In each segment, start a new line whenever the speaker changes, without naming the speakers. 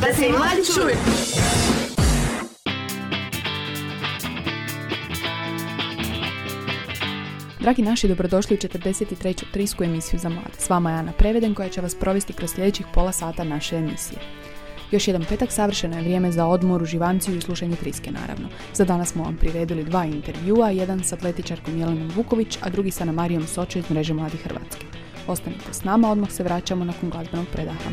da se i mladi čuju.
Dragi naši, dobrodošli u 43. trisku emisiju za mlade. S vama je Ana Preveden koja će vas provesti kroz sljedećih pola sata naše emisije. Još jedan petak savršeno je vrijeme za odmor, uživanciju i slušanje triske naravno. Za danas smo vam priredili dva intervjua, jedan s atletičarkom Jelenom Vuković, a drugi sa Marijom Sočo iz mreže Mladi Hrvatske. Ostanite s nama, odmah se vraćamo nakon glazbenog predaha.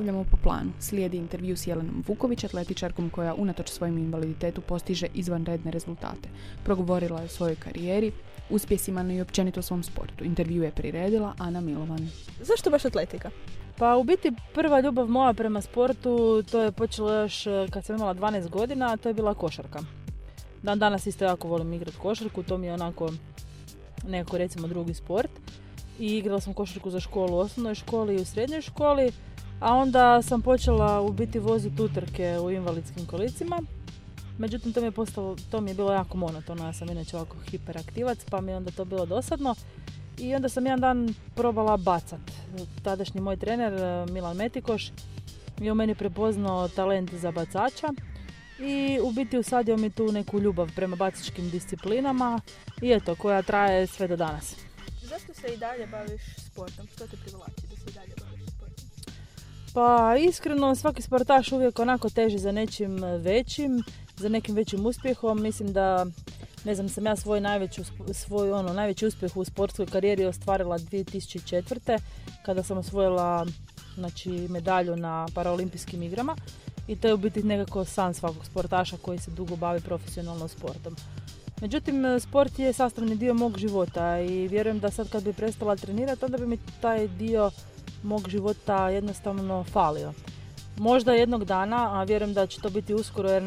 Nastavljamo po planu. Slijedi intervju s Jelenom Vuković, atletičarkom koja unatoč svojim invaliditetu postiže izvanredne rezultate. Progovorila je o svojoj karijeri, uspjesima i općenito svom sportu. Intervju je priredila Ana Milovan.
Zašto baš atletika?
Pa u biti prva ljubav moja prema sportu to je počelo još eh, kad sam imala 12 godina, a to je bila košarka. Dan danas isto jako volim igrati košarku, to mi je onako nekako recimo drugi sport. I igrala sam košarku za školu u osnovnoj školi i u srednjoj školi, a onda sam počela u biti voziti utrke u invalidskim kolicima. Međutim, to mi je, postalo, to mi je bilo jako monotono, ja sam inače ovako hiperaktivac, pa mi je onda to bilo dosadno. I onda sam jedan dan probala bacat. Tadašnji moj trener eh, Milan Metikoš je u meni prepoznao talent za bacača i u biti usadio mi tu neku ljubav prema bacičkim disciplinama i eto, koja traje sve do danas.
Zašto se i dalje baviš sportom? Što te privlači da se i dalje?
Pa iskreno svaki sportaš uvijek onako teži za nečim većim, za nekim većim uspjehom. Mislim da ne znam, sam ja svoj, najveći, svoj ono, najveći uspjeh u sportskoj karijeri ostvarila 2004. kada sam osvojila znači, medalju na paraolimpijskim igrama i to je u biti nekako san svakog sportaša koji se dugo bavi profesionalno sportom. Međutim, sport je sastavni dio mog života i vjerujem da sad kad bi prestala trenirati, onda bi mi taj dio mog života jednostavno falio. Možda jednog dana, a vjerujem da će to biti uskoro jer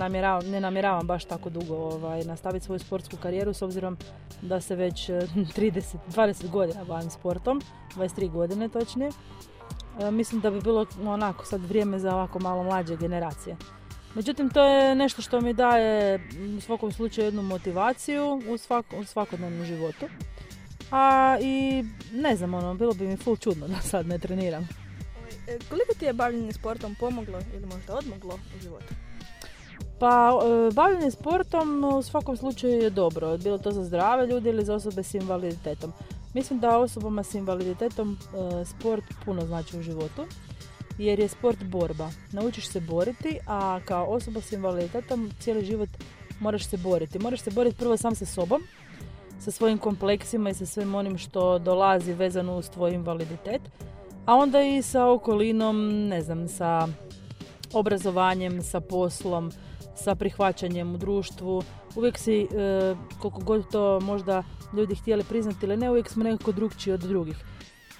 ne namjeravam baš tako dugo ovaj, nastaviti svoju sportsku karijeru s obzirom da se već 30, 20 godina bavim sportom, 23 godine točnije. E, mislim da bi bilo onako sad vrijeme za ovako malo mlađe generacije. Međutim, to je nešto što mi daje u svakom slučaju jednu motivaciju u, u svakodnevnom životu. A i ne znam, ono, bilo bi mi full čudno da sad ne treniram.
E, koliko ti je bavljenje sportom pomoglo ili možda odmoglo u životu?
Pa, e, bavljenje sportom u svakom slučaju je dobro. Bilo to za zdrave ljude ili za osobe s invaliditetom. Mislim da osobama s invaliditetom e, sport puno znači u životu jer je sport borba. Naučiš se boriti, a kao osoba s invaliditetom cijeli život moraš se boriti. Moraš se boriti prvo sam sa sobom, sa svojim kompleksima i sa svim onim što dolazi vezano uz tvoj invaliditet, a onda i sa okolinom, ne znam, sa obrazovanjem, sa poslom, sa prihvaćanjem u društvu. Uvijek si, e, koliko god to možda ljudi htjeli priznati ili ne, uvijek smo nekako drugčiji od drugih.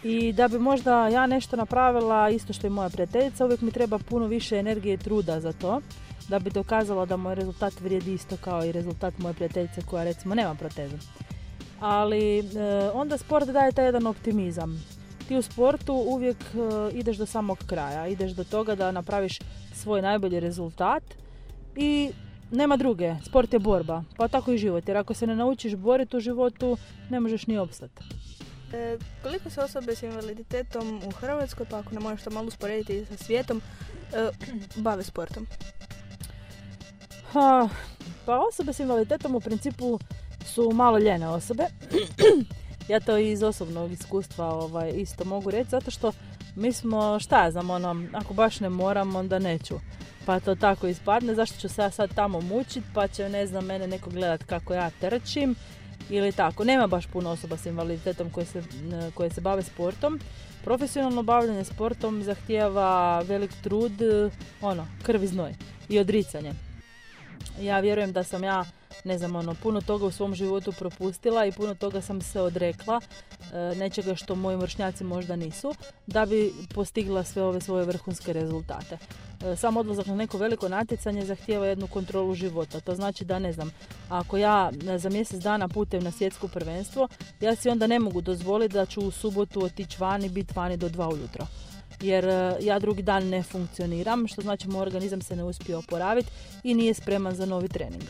I da bi možda ja nešto napravila, isto što i moja prijateljica, uvijek mi treba puno više energije i truda za to, da bi dokazala da moj rezultat vrijedi isto kao i rezultat moje prijateljice koja recimo nema protezu. Ali e, onda sport daje taj jedan optimizam. Ti u sportu uvijek e, ideš do samog kraja, ideš do toga da napraviš svoj najbolji rezultat i nema druge, sport je borba, pa tako i život, jer ako se ne naučiš boriti u životu, ne možeš ni opstati.
E, koliko se osobe s invaliditetom u Hrvatskoj, pa ako ne možeš to malo usporediti sa svijetom, e, bave sportom?
Ha, pa osobe s invaliditetom u principu su malo ljene osobe. ja to iz osobnog iskustva ovaj, isto mogu reći, zato što mi smo, šta ja znam, ono, ako baš ne moram, onda neću. Pa to tako ispadne, zašto ću se ja sad tamo mučit, pa će, ne znam, mene neko gledat kako ja trčim ili tako. Nema baš puno osoba s invaliditetom koje se, koje se bave sportom. Profesionalno bavljanje sportom zahtijeva velik trud, ono, krv i znoj i odricanje. Ja vjerujem da sam ja ne znam, ono, puno toga u svom životu propustila i puno toga sam se odrekla, e, nečega što moji vršnjaci možda nisu, da bi postigla sve ove svoje vrhunske rezultate. E, sam odlazak na neko veliko natjecanje zahtijeva jednu kontrolu života. To znači da, ne znam, ako ja za mjesec dana putem na svjetsko prvenstvo, ja si onda ne mogu dozvoliti da ću u subotu otići vani, biti vani do dva ujutro jer e, ja drugi dan ne funkcioniram, što znači moj organizam se ne uspije oporaviti i nije spreman za novi trening.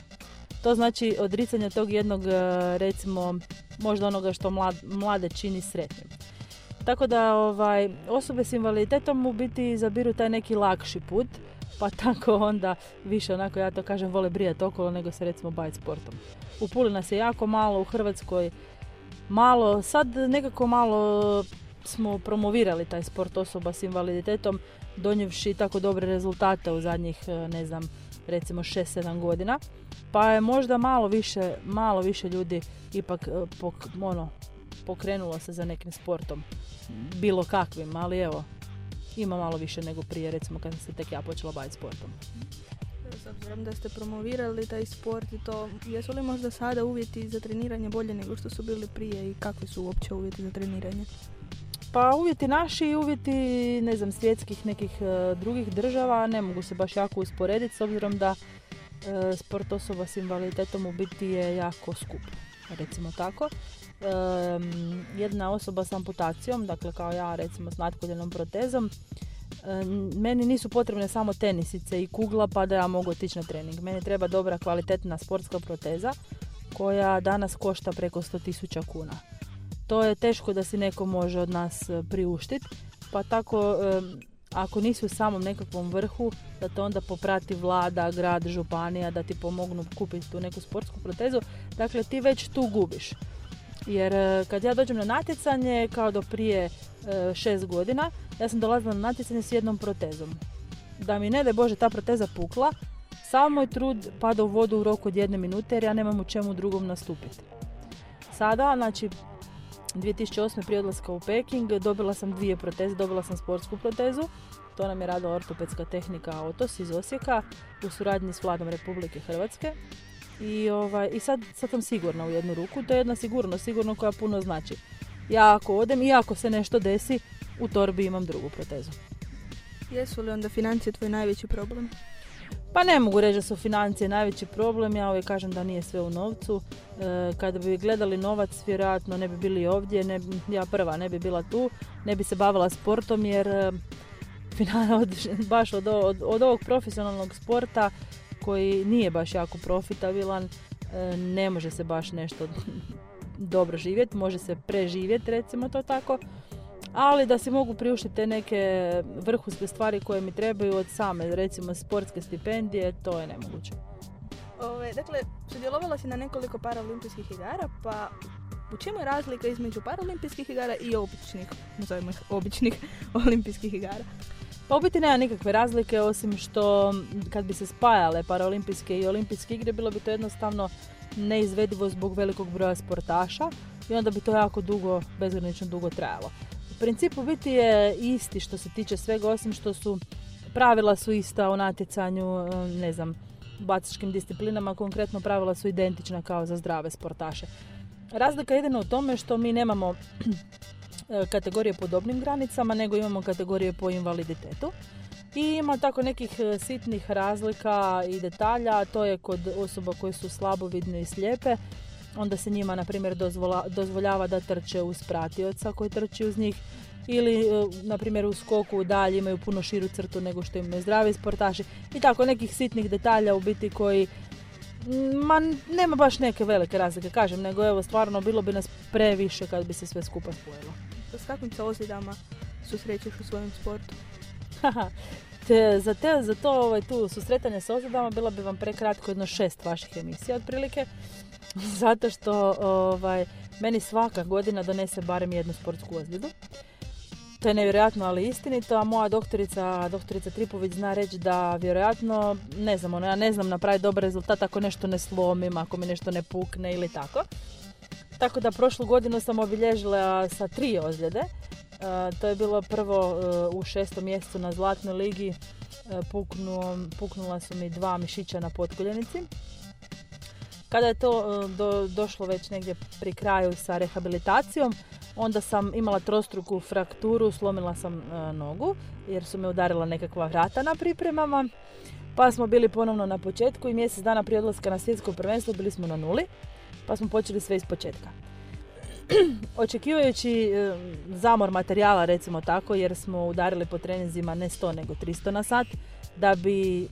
To znači odricanje tog jednog, e, recimo, možda onoga što mlade čini sretnim. Tako da ovaj, osobe s invaliditetom u biti izabiru taj neki lakši put, pa tako onda više onako ja to kažem vole brijati okolo nego se recimo baviti sportom. U Puli nas je jako malo, u Hrvatskoj malo, sad nekako malo smo promovirali taj sport osoba s invaliditetom donjevši tako dobre rezultate u zadnjih, e, ne znam, recimo 6-7 godina. Pa je možda malo više, malo više ljudi ipak e, pok, ono, pokrenulo se za nekim sportom. Bilo kakvim, ali evo, ima malo više nego prije, recimo kad se tek ja počela baviti sportom.
S obzirom da ste promovirali taj sport i to, jesu li možda sada uvjeti za treniranje bolje nego što su bili prije i kakvi su uopće uvjeti za treniranje?
Pa uvjeti naši i uvjeti, ne znam, svjetskih nekih e, drugih država ne mogu se baš jako usporediti s obzirom da e, sport osoba s invaliditetom u biti je jako skup, recimo tako. E, jedna osoba s amputacijom, dakle kao ja recimo s natkoljenom protezom, meni nisu potrebne samo tenisice i kugla pa da ja mogu otići na trening. Meni treba dobra kvalitetna sportska proteza koja danas košta preko 100.000 kuna to je teško da si neko može od nas e, priuštiti. Pa tako, e, ako nisi u samom nekakvom vrhu, da te onda poprati vlada, grad, županija, da ti pomognu kupiti tu neku sportsku protezu. Dakle, ti već tu gubiš. Jer e, kad ja dođem na natjecanje, kao do prije šest godina, ja sam dolazila na natjecanje s jednom protezom. Da mi ne da Bože ta proteza pukla, samo moj trud pada u vodu u roku od jedne minute jer ja nemam u čemu drugom nastupiti. Sada, znači 2008. prije odlaska u Peking dobila sam dvije proteze, dobila sam sportsku protezu, to nam je radila ortopedska tehnika Otos iz Osijeka u suradnji s vladom Republike Hrvatske. I, ovaj, i sad, sad sam sigurna u jednu ruku, to je jedna sigurnost, sigurno koja puno znači. Ja ako odem i ako se nešto desi, u torbi imam drugu protezu.
Jesu li onda financije tvoj najveći problem?
Pa ne mogu reći da su financije najveći problem, ja uvijek kažem da nije sve u novcu. E, kada bi gledali novac, vjerojatno ne bi bili ovdje, ne, ja prva ne bi bila tu, ne bi se bavila sportom jer e, baš od, od, od ovog profesionalnog sporta koji nije baš jako profitabilan, e, ne može se baš nešto dobro živjeti, može se preživjeti recimo to tako ali da si mogu priuštiti te neke vrhunske stvari koje mi trebaju od same, recimo sportske stipendije, to je nemoguće.
Ove, dakle, sudjelovala si na nekoliko paraolimpijskih igara, pa u čemu je razlika između paraolimpijskih igara i običnih, nazovimo ih običnih olimpijskih igara?
Pa u biti nema nikakve razlike, osim što kad bi se spajale paraolimpijske i olimpijske igre, bilo bi to jednostavno neizvedivo zbog velikog broja sportaša i onda bi to jako dugo, bezgranično dugo trajalo principu biti je isti što se tiče svega, osim što su pravila su ista u natjecanju, e, ne znam, bacičkim disciplinama, konkretno pravila su identična kao za zdrave sportaše. Razlika jedino u tome što mi nemamo e, kategorije po dobnim granicama, nego imamo kategorije po invaliditetu. I ima tako nekih e, sitnih razlika i detalja, to je kod osoba koje su slabovidne i slijepe, onda se njima na primjer dozvoljava da trče uz pratioca koji trči uz njih ili e, na primjer u skoku dalje imaju puno širu crtu nego što imaju zdravi sportaši i tako nekih sitnih detalja u biti koji Ma nema baš neke velike razlike, kažem, nego evo stvarno bilo bi nas previše kad bi se sve skupa spojilo.
S kakvim se ozljedama susrećeš u svojem sportu?
Te, za, te, za to ovaj, tu susretanje s ozljedama bila bi vam prekratko jedno šest vaših emisija otprilike. Zato što ovaj, meni svaka godina donese barem jednu sportsku ozljedu. To je nevjerojatno, ali istinito, a moja doktorica, doktorica Tripović zna reći da vjerojatno, ne znam, ono, ja ne znam napraviti dobar rezultat ako nešto ne slomim, ako mi nešto ne pukne ili tako. Tako da prošlu godinu sam obilježila sa tri ozljede. E, to je bilo prvo e, u šestom mjesecu na Zlatnoj ligi. E, puknula su mi dva mišića na potkoljenici. Kada je to došlo već negdje pri kraju sa rehabilitacijom, Onda sam imala trostruku frakturu, slomila sam e, nogu jer su me udarila nekakva vrata na pripremama. Pa smo bili ponovno na početku i mjesec dana prije odlaska na svjetsko prvenstvo bili smo na nuli. Pa smo počeli sve iz početka. Očekivajući e, zamor materijala, recimo tako, jer smo udarili po treninzima ne 100 nego 300 na sat, da bi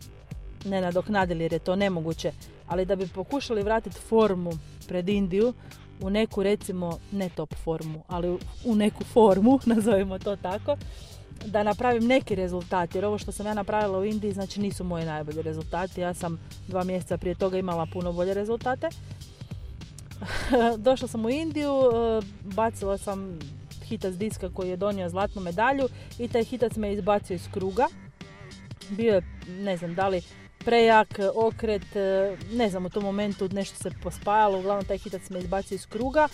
ne nadoknadili jer je to nemoguće, ali da bi pokušali vratiti formu pred Indiju, u neku recimo ne top formu, ali u neku formu, nazovimo to tako, da napravim neki rezultat. Jer ovo što sam ja napravila u Indiji znači nisu moji najbolji rezultati. Ja sam dva mjeseca prije toga imala puno bolje rezultate. Došla sam u Indiju, e, bacila sam hitac diska koji je donio zlatnu medalju i taj hitac me izbacio iz kruga. Bio je, ne znam, da li prejak okret, e, ne znam, u tom momentu nešto se pospajalo, uglavnom taj hitac me izbacio iz kruga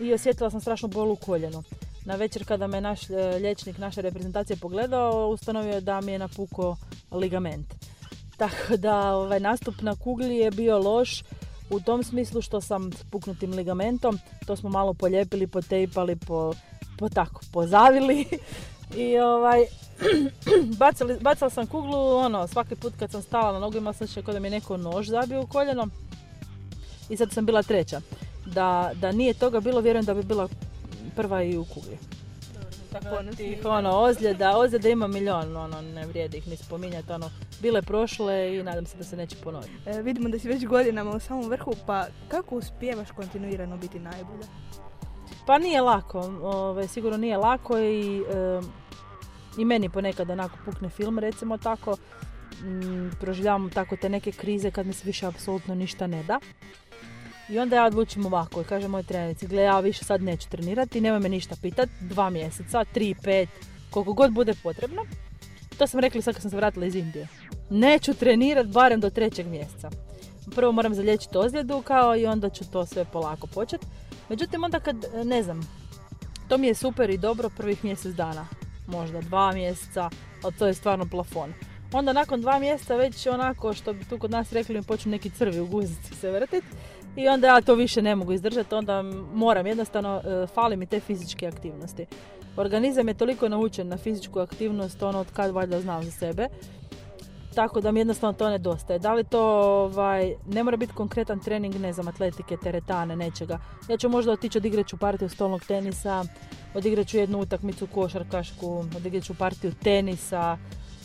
i osjetila sam strašnu bol u koljenu. Na večer kada me naš e, liječnik naše reprezentacije pogledao, ustanovio je da mi je napuko ligament. Tako da ovaj nastup na kugli je bio loš u tom smislu što sam s puknutim ligamentom, to smo malo poljepili, potejpali, po, po tako, pozavili i ovaj, bacali, bacala sam kuglu, ono, svaki put kad sam stala na nogu imala sam kao da mi je neko nož zabio u koljeno. I sad sam bila treća. Da, da nije toga bilo, vjerujem da bi bila prva i u kugli. Tako tih, ono, ozljeda, ozljeda ima milion, ono, ne vrijedi ih ni spominjati, ono, bile prošle i nadam se da se neće ponoviti.
E, vidimo da si već godinama u samom vrhu, pa kako uspijevaš kontinuirano biti najbolja?
Pa nije lako, ove, ovaj, sigurno nije lako i i meni ponekad onako pukne film recimo tako, mm, proživljavam tako te neke krize kad mi se više apsolutno ništa ne da. I onda ja odlučim ovako i kažem moj trenerici, gle ja više sad neću trenirati, nemoj me ništa pitat, dva mjeseca, tri, pet, koliko god bude potrebno. To sam rekla sad kad sam se vratila iz Indije. Neću trenirati barem do trećeg mjeseca. Prvo moram zalječiti ozljedu kao i onda ću to sve polako početi. Međutim, onda kad, ne znam, to mi je super i dobro prvih mjesec dana možda dva mjeseca, ali to je stvarno plafon. Onda nakon dva mjeseca već onako što bi tu kod nas rekli mi počnu neki crvi u guzici se vrtiti i onda ja to više ne mogu izdržati, onda moram jednostavno, e, fali mi te fizičke aktivnosti. Organizam je toliko naučen na fizičku aktivnost, ono od kad valjda znam za sebe, tako da mi jednostavno to nedostaje. Da li to ovaj, ne mora biti konkretan trening, ne znam, atletike, teretane, nečega. Ja ću možda otići odigrat ću partiju stolnog tenisa, odigrat ću jednu utakmicu košarkašku, odigrat ću partiju tenisa,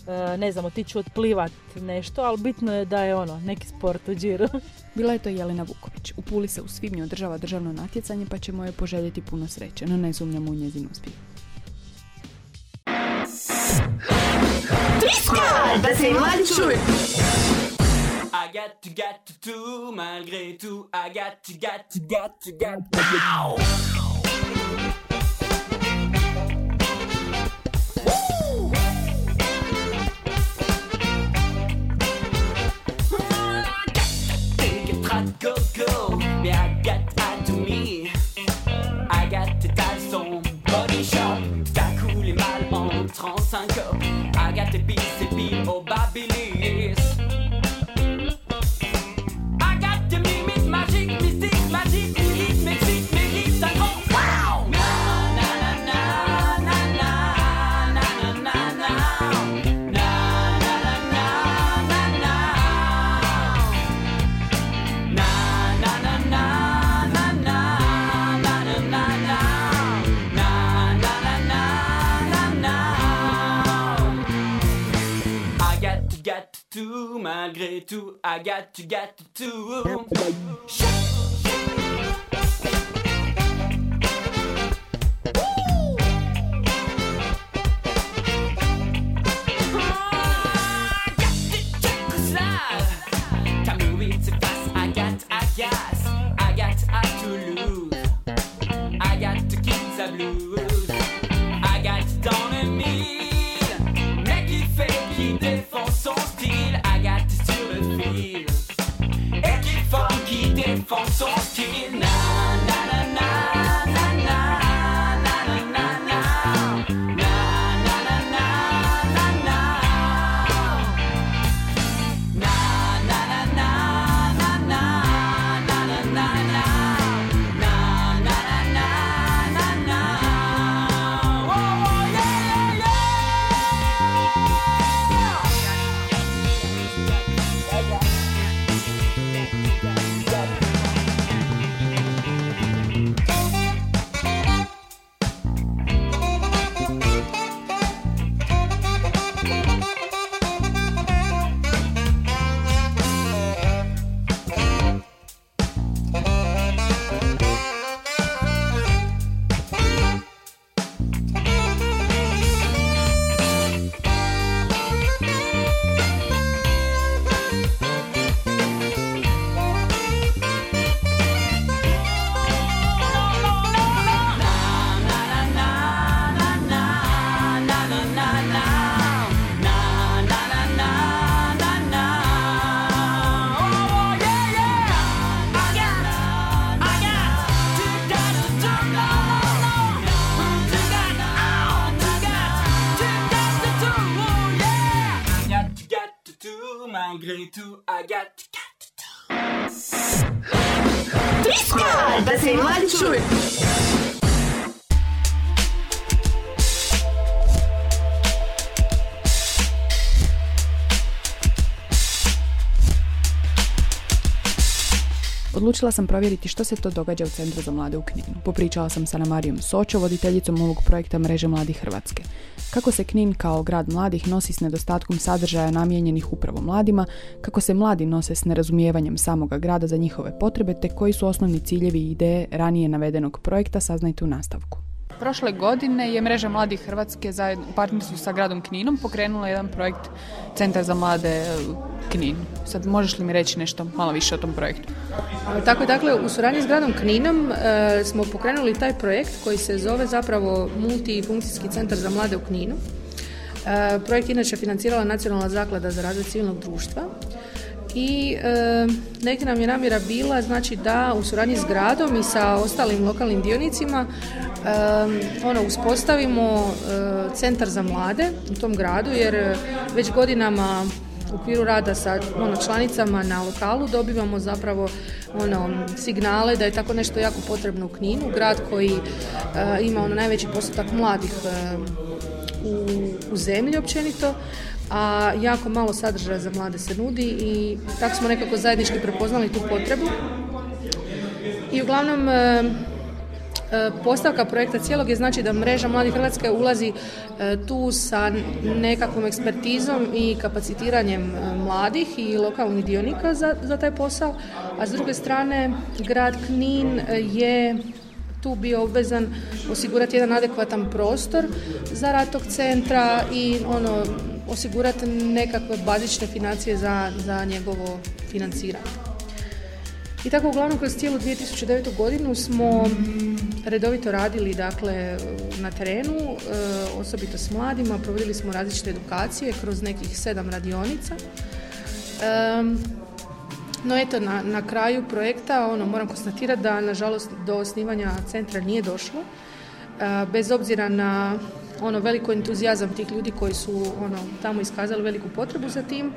e, ne znam, otiću otplivat nešto, ali bitno je da je ono, neki sport u džiru.
Bila je to Jelena Vuković. U Puli se u svibnju održava državno natjecanje pa ćemo joj poželjeti puno sreće, no ne sumnjamo u njezin uspjeh.
Da se i mladi čuju!
I got to, got to, to, malgré tout. I got to, got to, got malgré tout, Agathe, tu gâtes tout. Chut malgré tout,
Agathe. Triscal, ben bah, c'est moi
Odlučila sam provjeriti što se to događa u Centru za mlade u Kninu. Popričala sam sa Marijom Sočo, voditeljicom ovog projekta Mreže mladih Hrvatske. Kako se Knin kao grad mladih nosi s nedostatkom sadržaja namijenjenih upravo mladima, kako se mladi nose s nerazumijevanjem samoga grada za njihove potrebe, te koji su osnovni ciljevi i ideje ranije navedenog projekta, saznajte u nastavku. Prošle godine je Mreža mladih Hrvatske zajedno u partnerstvu sa gradom Kninom pokrenula jedan projekt Centar za mlade e, Knin. Sad možeš li mi reći nešto malo više o tom projektu?
Tako je, dakle, u suradnji s gradom Kninom e, smo pokrenuli taj projekt koji se zove zapravo Multifunkcijski centar za mlade u Kninu. E, projekt inače financirala Nacionalna zaklada za razvoj civilnog društva i e, neki nam je namjera bila znači da u suradnji s gradom i sa ostalim lokalnim dionicima e, ono uspostavimo e, centar za mlade u tom gradu jer već godinama u okviru rada sa ono, članicama na lokalu dobivamo zapravo ono, signale da je tako nešto jako potrebno u Kninu, grad koji e, ima ono najveći postotak mladih e, u, u zemlji općenito, a jako malo sadržaja za mlade se nudi i tako smo nekako zajednički prepoznali tu potrebu. I uglavnom e, E, Postavka projekta cijelog je znači da mreža Mladih Hrvatske ulazi e, tu sa nekakvom ekspertizom i kapacitiranjem mladih i lokalnih dionika za, za taj posao, a s druge strane grad Knin je tu bio obvezan osigurati jedan adekvatan prostor za rad tog centra i ono osigurati nekakve bazične financije za, za njegovo financiranje. I tako uglavnom kroz cijelu 2009. godinu smo redovito radili dakle na terenu, e, osobito s mladima, provodili smo različite edukacije kroz nekih sedam radionica. No eto, na, na kraju projekta ono, moram konstatirati da nažalost do osnivanja centra nije došlo. E, bez obzira na ono veliko entuzijazam tih ljudi koji su ono, tamo iskazali veliku potrebu za tim,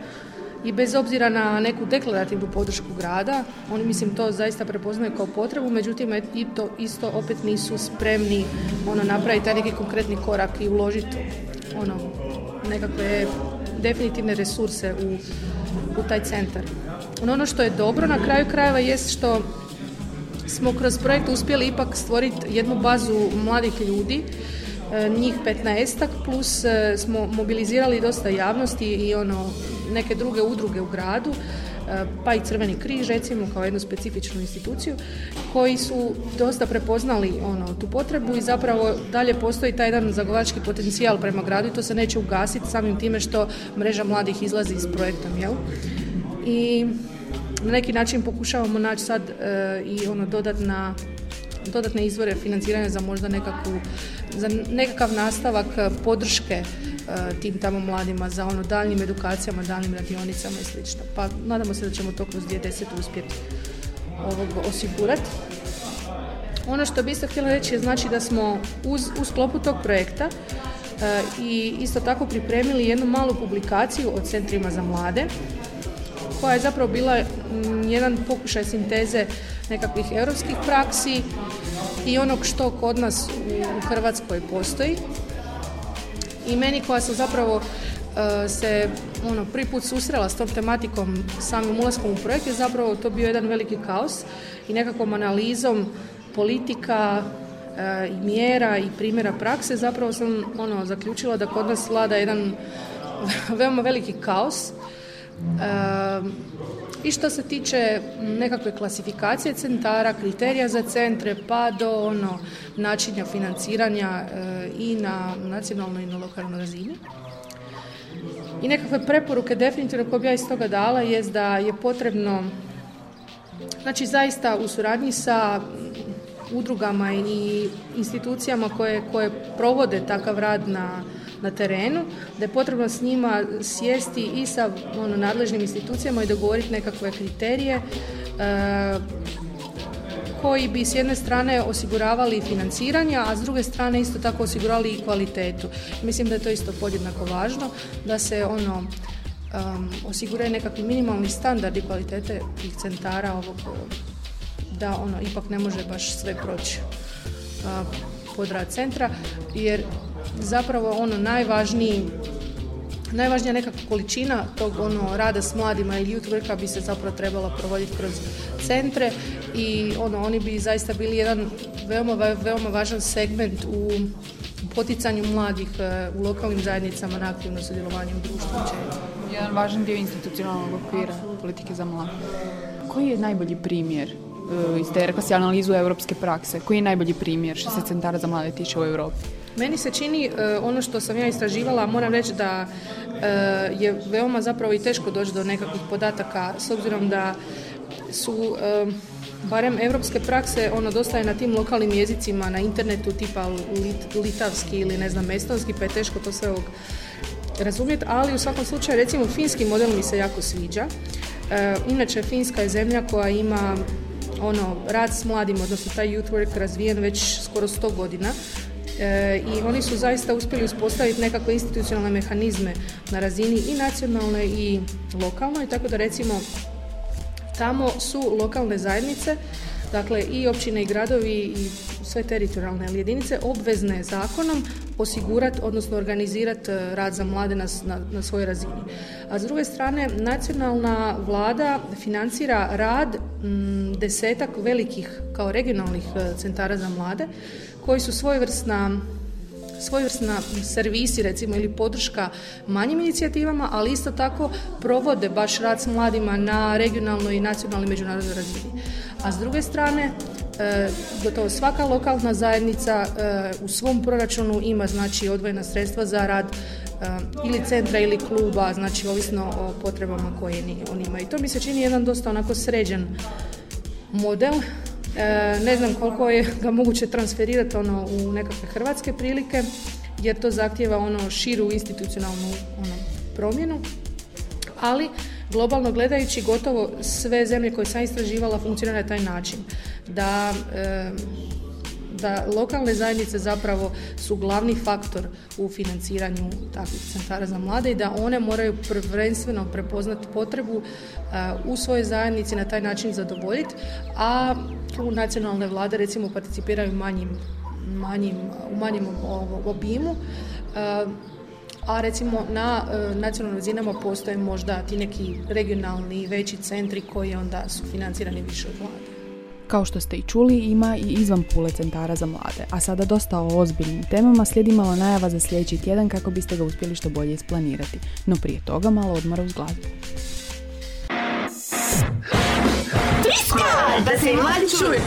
i bez obzira na neku deklarativnu podršku grada, oni mislim to zaista prepoznaju kao potrebu, međutim i to isto opet nisu spremni ono napraviti taj neki konkretni korak i uložiti ono nekakve definitivne resurse u, u taj centar. Ono, što je dobro na kraju krajeva jest što smo kroz projekt uspjeli ipak stvoriti jednu bazu mladih ljudi njih 15 plus smo mobilizirali dosta javnosti i ono neke druge udruge u gradu, e, pa i Crveni križ recimo kao jednu specifičnu instituciju, koji su dosta prepoznali ono, tu potrebu i zapravo dalje postoji taj jedan zagovački potencijal prema gradu i to se neće ugasiti samim time što mreža mladih izlazi s projektom, jel? I na neki način pokušavamo naći sad e, i ono dodatna dodatne izvore financiranja za možda nekakvu, za nekakav nastavak podrške e, tim tamo mladima za ono daljnim edukacijama, daljnim radionicama i slično. Pa nadamo se da ćemo to kroz 2010 uspjeti ovog osigurati. Ono što bih isto htjela reći je znači da smo uz, u sklopu tog projekta e, i isto tako pripremili jednu malu publikaciju o centrima za mlade koja je zapravo bila mm, jedan pokušaj sinteze nekakvih europskih praksi i onog što kod nas u Hrvatskoj postoji. I meni koja sam zapravo e, se ono, prvi put susrela s tom tematikom samim ulaskom u projekt je zapravo to bio jedan veliki kaos i nekakvom analizom politika e, i mjera i primjera prakse zapravo sam ono, zaključila da kod nas vlada jedan veoma veliki kaos i što se tiče nekakve klasifikacije centara, kriterija za centre, pa do ono načinja financiranja eh, i na nacionalnoj i na lokalnoj razini. I nekakve preporuke definitivno koje bi ja iz toga dala je da je potrebno znači zaista u suradnji sa udrugama i institucijama koje, koje provode takav rad na na terenu, da je potrebno s njima sjesti i sa ono, nadležnim institucijama i dogovoriti nekakve kriterije e, koji bi s jedne strane osiguravali financiranje, a s druge strane isto tako osigurali i kvalitetu. Mislim da je to isto podjednako važno, da se ono um, osiguraju nekakvi minimalni standardi kvalitete tih centara ovog da ono ipak ne može baš sve proći uh, pod rad centra jer zapravo ono najvažniji najvažnija nekakva količina tog ono rada s mladima ili youth worka bi se zapravo trebala provoditi kroz centre i ono oni bi zaista bili jedan veoma, veoma važan segment u poticanju mladih e, u lokalnim zajednicama na aktivno sudjelovanje u društvu.
Jedan važan dio institucionalnog okvira politike za mlade. Koji je najbolji primjer e, iz te, analizu europske prakse, koji je najbolji primjer što se centara za mlade tiče u Europi?
Meni se čini e, ono što sam ja istraživala, moram reći da e, je veoma zapravo i teško doći do nekakvih podataka s obzirom da su e, barem europske prakse ono dosta je na tim lokalnim jezicima na internetu tipa litavski ili ne znam estonski pa je teško to sve ovog razumjeti, ali u svakom slučaju recimo finski model mi se jako sviđa. inače Finska je zemlja koja ima ono rad s mladim, odnosno taj youth work razvijen već skoro 100 godina i oni su zaista uspjeli uspostaviti nekakve institucionalne mehanizme na razini i nacionalne i lokalnoj, tako da recimo tamo su lokalne zajednice, dakle i općine i gradovi i sve teritorijalne jedinice obvezne zakonom osigurati, odnosno organizirati e, rad za mlade na, na, na svojoj razini. A s druge strane, nacionalna vlada financira rad desetak velikih kao regionalnih e, centara za mlade koji su svojevrsna svojevrsna servisi recimo ili podrška manjim inicijativama, ali isto tako provode baš rad s mladima na regionalnoj i nacionalnoj međunarodnoj razini. A s druge strane, e, gotovo svaka lokalna zajednica e, u svom proračunu ima znači odvojena sredstva za rad e, ili centra ili kluba, znači ovisno o potrebama koje oni imaju. I to mi se čini jedan dosta onako sređen model ne znam koliko je ga moguće transferirati ono u nekakve hrvatske prilike, jer to zahtjeva ono širu institucionalnu ono, promjenu. Ali globalno gledajući gotovo sve zemlje koje sam istraživala funkcionira na taj način da e, da lokalne zajednice zapravo su glavni faktor u financiranju takvih centara za mlade i da one moraju prvenstveno prepoznati potrebu uh, u svojoj zajednici na taj način zadovoljiti, a tu nacionalne vlade recimo participiraju manjim, manjim, u manjem obimu, uh, a recimo na uh, nacionalnim razinama postoje možda ti neki regionalni veći centri koji onda su financirani više od vlade.
Kao što ste i čuli, ima i izvan pule centara za mlade, a sada dosta o ozbiljnim temama slijedi malo najava za sljedeći tjedan kako biste ga uspjeli što bolje isplanirati, no prije toga malo odmora uz glazbu.
Triska! Da se mladi čuje!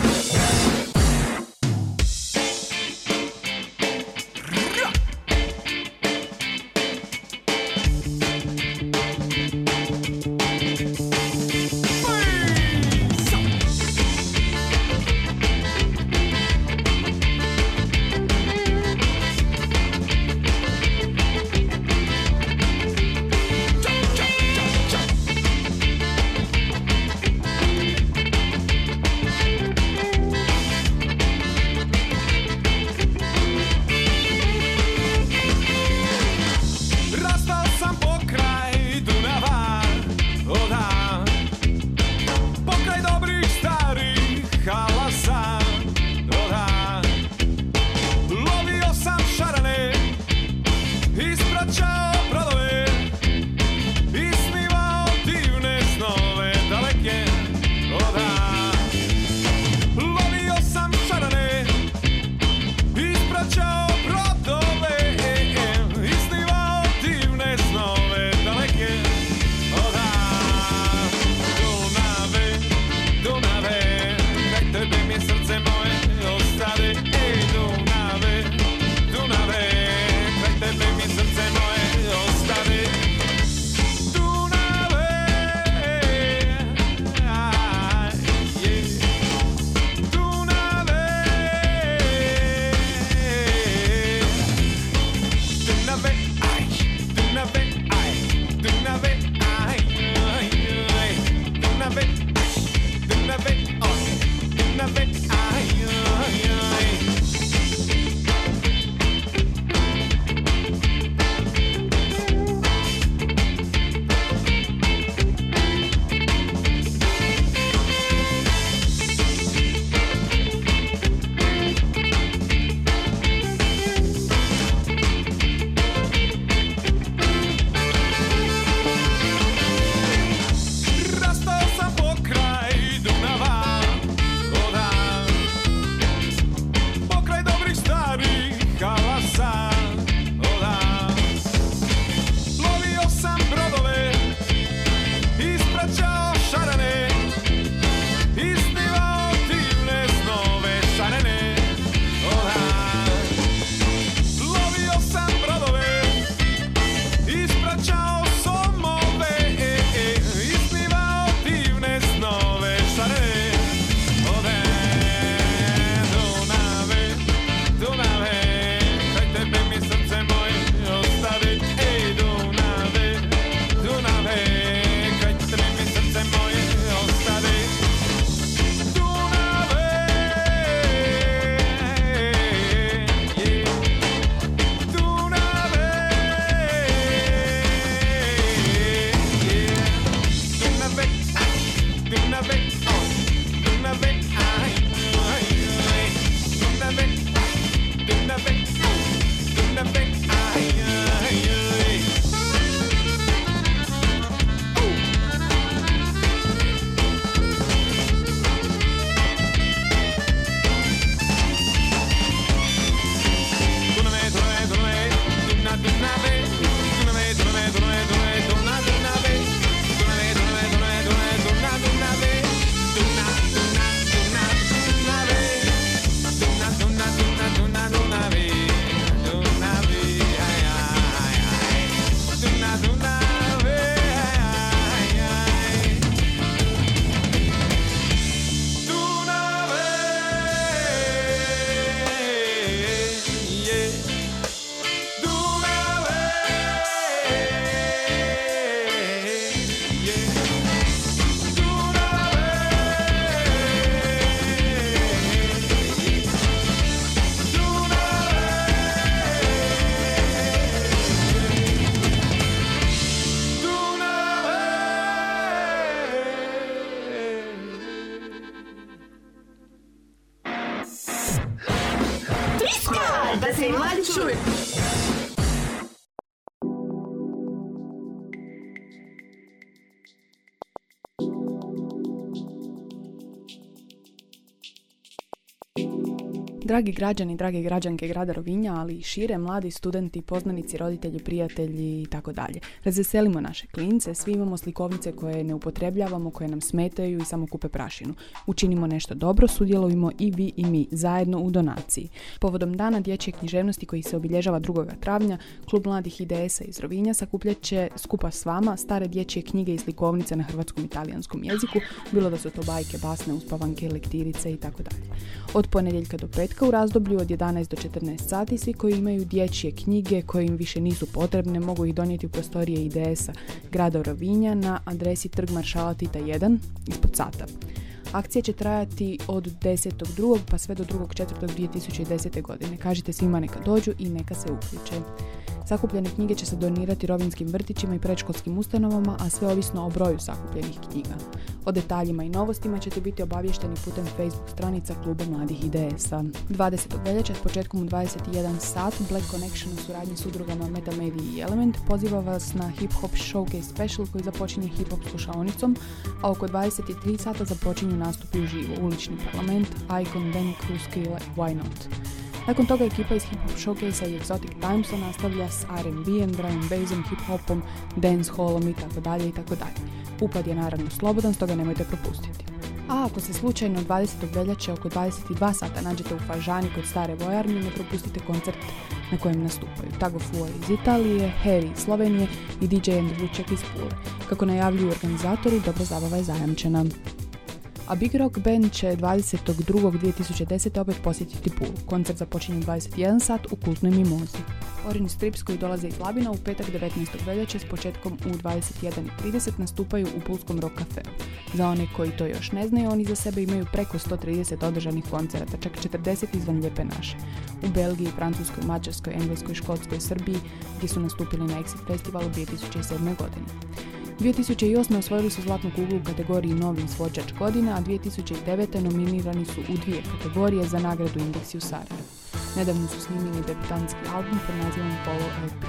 Dragi građani, drage građanke grada Rovinja, ali i šire, mladi studenti, poznanici, roditelji, prijatelji i tako dalje. Razveselimo naše klince, svi imamo slikovnice koje ne upotrebljavamo, koje nam smetaju i samo kupe prašinu. Učinimo nešto dobro, sudjelujemo i vi i mi, zajedno u donaciji. Povodom dana dječje književnosti koji se obilježava 2. travnja, Klub mladih IDS-a iz Rovinja sakupljat će skupa s vama stare dječje knjige i slikovnice na hrvatskom i italijanskom jeziku, bilo da su to bajke, basne, uspavanke, lektirice i tako dalje. Od ponedjeljka do petka u razdoblju od 11 do 14 sati svi koji imaju dječje knjige koje im više nisu potrebne mogu ih donijeti u prostorije IDS-a grada Rovinja na adresi Trg Maršala Tita 1 ispod sata. Akcija će trajati od 10.2. pa sve do 2.4.2010. godine. Kažite svima neka dođu i neka se uključe. Sakupljene knjige će se donirati rovinskim vrtićima i predškolskim ustanovama, a sve ovisno o broju sakupljenih knjiga. O detaljima i novostima ćete biti obavješteni putem Facebook stranica Kluba Mladih IDS-a. 20. veljače s početkom u 21 sat Black Connection u suradnji s udrugama Metal Media i Element poziva vas na Hip Hop Showcase Special koji započinje hip hop slušaonicom, a oko 23 sata započinju nastupi u živo, ulični parlament, Icon, Danny Cruz, Why Not. Nakon toga ekipa iz Hip Hop Showcase i Exotic Timesa nastavlja s R&B-em, drum bassom, hip hopom, dance hallom i tako dalje i tako dalje. Upad je naravno slobodan, stoga nemojte propustiti. A ako se slučajno 20. veljače oko 22 sata nađete u Fažani kod stare vojarne, ne propustite koncert na kojem nastupaju Tag of War iz Italije, Harry iz Slovenije i DJ and Vuček iz Pule. Kako najavljuju organizatori, dobra zabava je zajamčena. A Big Rock Band će 22.2010. opet posjetiti Pulu. Koncert započinje u 21 sat u kultnoj mimozi. Orange Strips koji dolaze iz Labina u petak 19. veljače s početkom u 21.30 nastupaju u Pulskom rock cafeu. Za one koji to još ne znaju, oni za sebe imaju preko 130 održanih koncerata, čak 40 izvan Lijepe naše. U Belgiji, Francuskoj, Mađarskoj, Engleskoj, Škotskoj, Srbiji, gdje su nastupili na Exit Festivalu 2007. godine. 2008. osvojili su zlatnu kuglu u kategoriji Novi izvođač godine, a 2009. nominirani su u dvije kategorije za nagradu Indeksi u Sarajevu. Nedavno su snimili debitanski album pod nazivom Polo LP.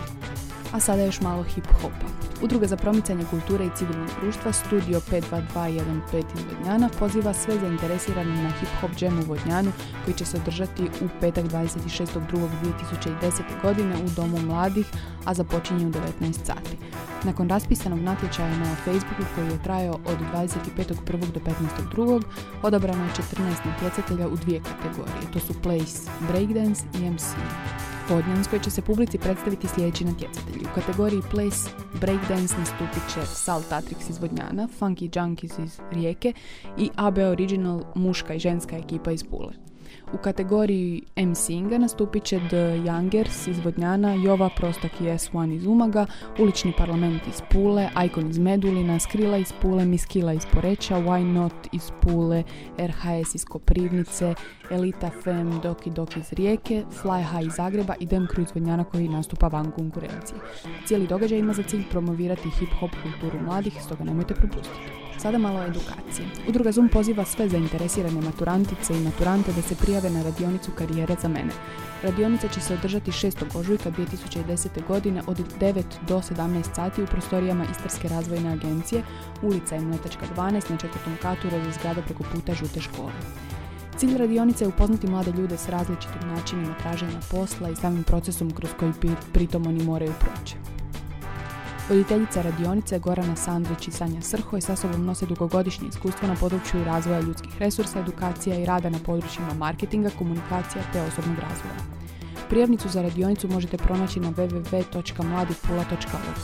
A sada još malo hip-hopa. Udruga za promicanje kulture i civilnog društva Studio 52215 iz Vodnjana poziva sve zainteresirane na hip-hop jam u Vodnjanu koji će se održati u petak 26.2.2010. godine u Domu mladih, a započinje u 19 sati. Nakon raspisanog natječaja na Facebooku koji je trajao od 25.1. do 15.2. odabrano je 14 natjecatelja u dvije kategorije. To su Place, Breakdance i MC. Vodnjanskoj će se publici predstaviti sljedeći natjecatelji. U kategoriji Place Breakdance nastupit će Sal Tatrix iz Vodnjana, Funky Junkies iz Rijeke i AB Original muška i ženska ekipa iz Pule. U kategoriji MC-inga nastupit će The Youngers iz Vodnjana, Jova Prostak i S1 iz Umaga, Ulični parlament iz Pule, Icon iz Medulina, Skrila iz Pule, Miskila iz Poreća, Why Not iz Pule, RHS iz Koprivnice, Elita Fem, Doki Doki iz Rijeke, Fly High iz Zagreba i Dem Crew iz Vodnjana koji nastupa van konkurencije. Cijeli događaj ima za cilj promovirati hip-hop kulturu mladih, stoga nemojte propustiti. Sada malo edukacije. Udruga Zoom poziva sve zainteresirane maturantice i maturante da se prijave na radionicu karijere za mene. Radionica će se održati 6. ožujka 2010. godine od 9 do 17 sati u prostorijama Istarske razvojne agencije, ulica je Mletačka 12 na četvrtom katu roze zgrada preko puta žute škole. Cilj radionice je upoznati mlade ljude s različitim načinima traženja posla i samim procesom kroz koji pritom oni moraju proći. Voditeljica radionice Gorana Sandrić i Sanja Srhoj sa sobom nose dugogodišnje iskustvo na području razvoja ljudskih resursa, edukacija i rada na područjima marketinga, komunikacija te osobnog razvoja. Prijavnicu za radionicu možete pronaći na www.mladipula.org.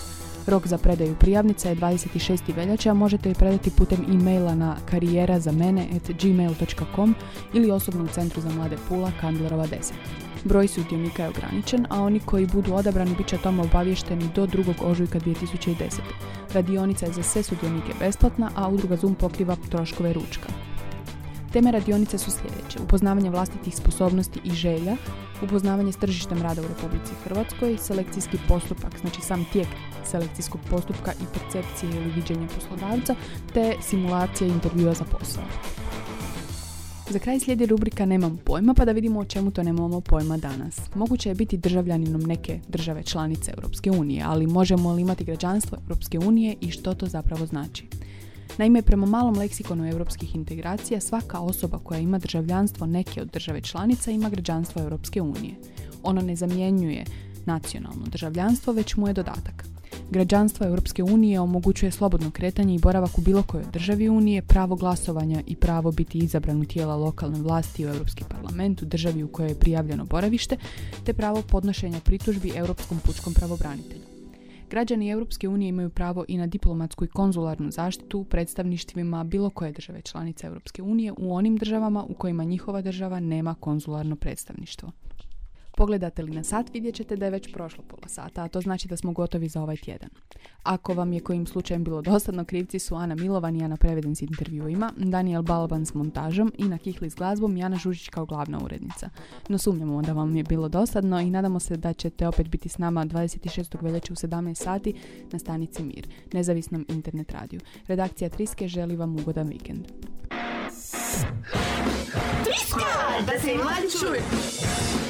Rok za predaju prijavnica je 26. veljače, a možete je predati putem e-maila na karijera za mene at gmail.com ili osobno u Centru za mlade Pula, Kandlerova 10. Broj sudionika je ograničen, a oni koji budu odabrani bit će tome obavješteni do 2. ožujka 2010. Radionica je za sve sudionike besplatna, a udruga Zoom pokriva troškove ručka. Teme radionice su sljedeće. Upoznavanje vlastitih sposobnosti i želja, upoznavanje s tržištem rada u Republici Hrvatskoj, selekcijski postupak, znači sam tijek selekcijskog postupka i percepcije ili viđenje poslodavca, te simulacija intervjua za posao. Za kraj slijedi rubrika Nemam pojma, pa da vidimo o čemu to nemamo pojma danas. Moguće je biti državljaninom neke države članice Europske unije, ali možemo li imati građanstvo Europske unije i što to zapravo znači? Naime, prema malom leksikonu europskih integracija, svaka osoba koja ima državljanstvo neke od države članica ima građanstvo Europske unije. Ono ne zamjenjuje nacionalno državljanstvo, već mu je dodatak. Građanstvo Europske unije omogućuje slobodno kretanje i boravak u bilo kojoj državi Unije, pravo glasovanja i pravo biti izabran u tijela lokalne vlasti u Europski parlament u državi u kojoj je prijavljeno boravište, te pravo podnošenja pritužbi Europskom pučkom pravobranitelju. Građani Europske unije imaju pravo i na diplomatsku i konzularnu zaštitu u predstavništvima bilo koje države članice Europske unije u onim državama u kojima njihova država nema konzularno predstavništvo. Pogledate li na sat vidjet ćete da je već prošlo pola sata, a to znači da smo gotovi za ovaj tjedan. Ako vam je kojim slučajem bilo dosadno, krivci su Ana Milovan i Ana Preveden s intervjuima, Daniel Balban s montažom i na Kihli s glazbom Jana Žužić kao glavna urednica. No sumnjamo da vam je bilo dosadno i nadamo se da ćete opet biti s nama 26. veljače u 17 sati na stanici Mir, nezavisnom internet radiju. Redakcija Triske želi vam ugodan vikend.
Da se mladi čuju.